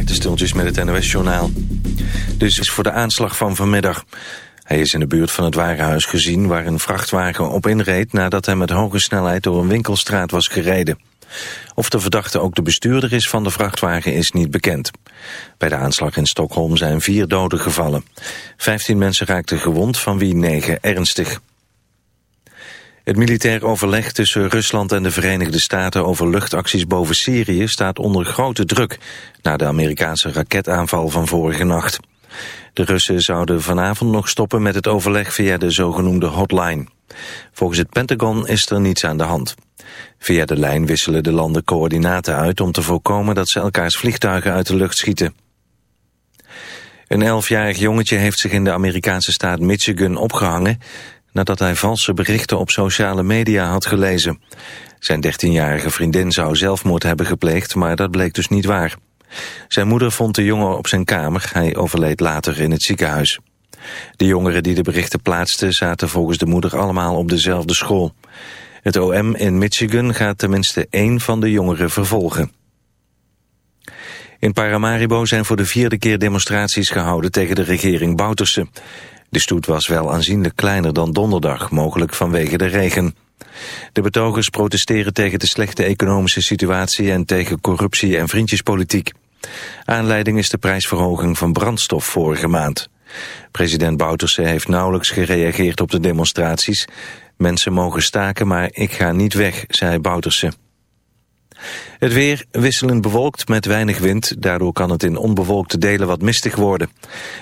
Maartenstiltjes met het NOS-journaal. Dus is voor de aanslag van vanmiddag. Hij is in de buurt van het warenhuis gezien waar een vrachtwagen op inreed... nadat hij met hoge snelheid door een winkelstraat was gereden. Of de verdachte ook de bestuurder is van de vrachtwagen is niet bekend. Bij de aanslag in Stockholm zijn vier doden gevallen. Vijftien mensen raakten gewond, van wie negen ernstig. Het militair overleg tussen Rusland en de Verenigde Staten over luchtacties boven Syrië staat onder grote druk na de Amerikaanse raketaanval van vorige nacht. De Russen zouden vanavond nog stoppen met het overleg via de zogenoemde hotline. Volgens het Pentagon is er niets aan de hand. Via de lijn wisselen de landen coördinaten uit om te voorkomen dat ze elkaars vliegtuigen uit de lucht schieten. Een elfjarig jongetje heeft zich in de Amerikaanse staat Michigan opgehangen nadat hij valse berichten op sociale media had gelezen. Zijn 13-jarige vriendin zou zelfmoord hebben gepleegd, maar dat bleek dus niet waar. Zijn moeder vond de jongen op zijn kamer, hij overleed later in het ziekenhuis. De jongeren die de berichten plaatsten zaten volgens de moeder allemaal op dezelfde school. Het OM in Michigan gaat tenminste één van de jongeren vervolgen. In Paramaribo zijn voor de vierde keer demonstraties gehouden tegen de regering Bouterse. De stoet was wel aanzienlijk kleiner dan donderdag, mogelijk vanwege de regen. De betogers protesteren tegen de slechte economische situatie en tegen corruptie en vriendjespolitiek. Aanleiding is de prijsverhoging van brandstof vorige maand. President Bouterse heeft nauwelijks gereageerd op de demonstraties. Mensen mogen staken, maar ik ga niet weg, zei Bouterse. Het weer wisselend bewolkt met weinig wind. Daardoor kan het in onbewolkte delen wat mistig worden.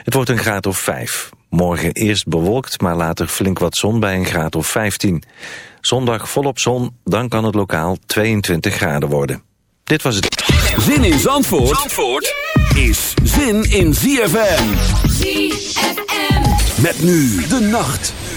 Het wordt een graad of 5. Morgen eerst bewolkt, maar later flink wat zon bij een graad of 15. Zondag volop zon, dan kan het lokaal 22 graden worden. Dit was het. Zin in Zandvoort, Zandvoort is zin in ZFM. ZFM. Met nu de nacht.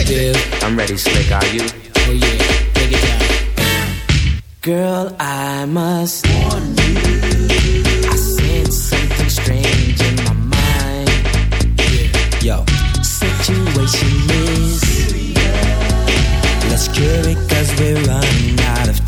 you do? I'm ready, slick, are you? Oh yeah, break it down. Girl, I must warn you. I sense something strange in my mind. Yo, situation is. Serious. Let's cure it cause we're running out of time.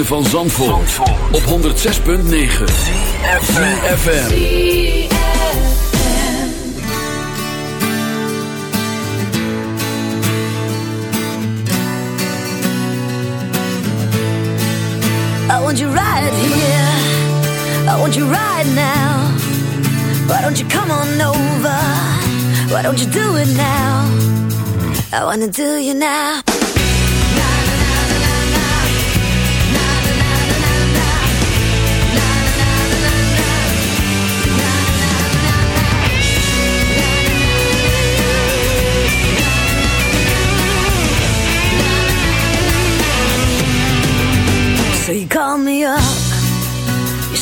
Ritme van Zandvoort, op 106.9 FM. I want you right here. I want you right now. Why don't you come on over? Why don't you do it now? I wanna do you now.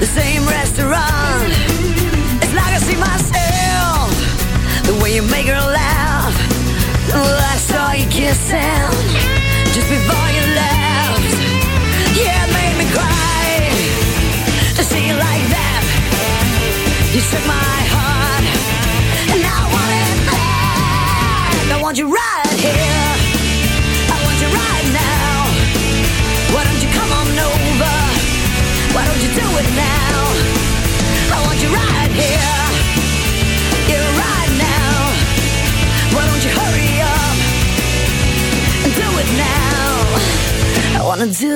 the same restaurant. It's like I see myself, the way you make her laugh. Well, I saw you kissing just before you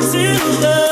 Silver.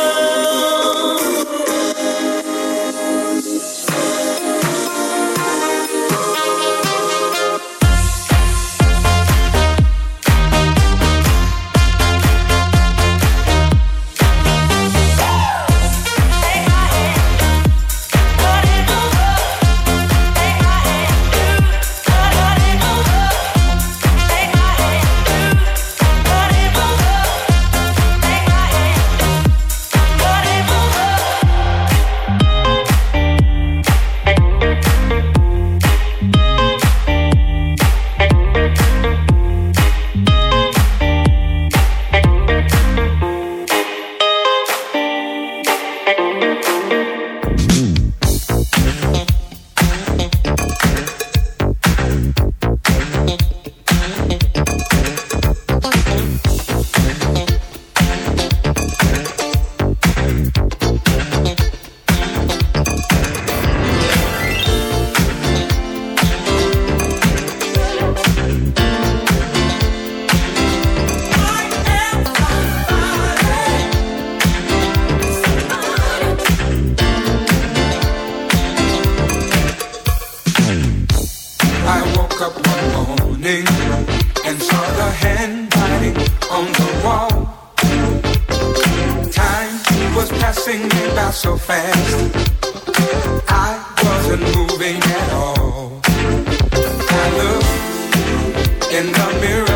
In the mirror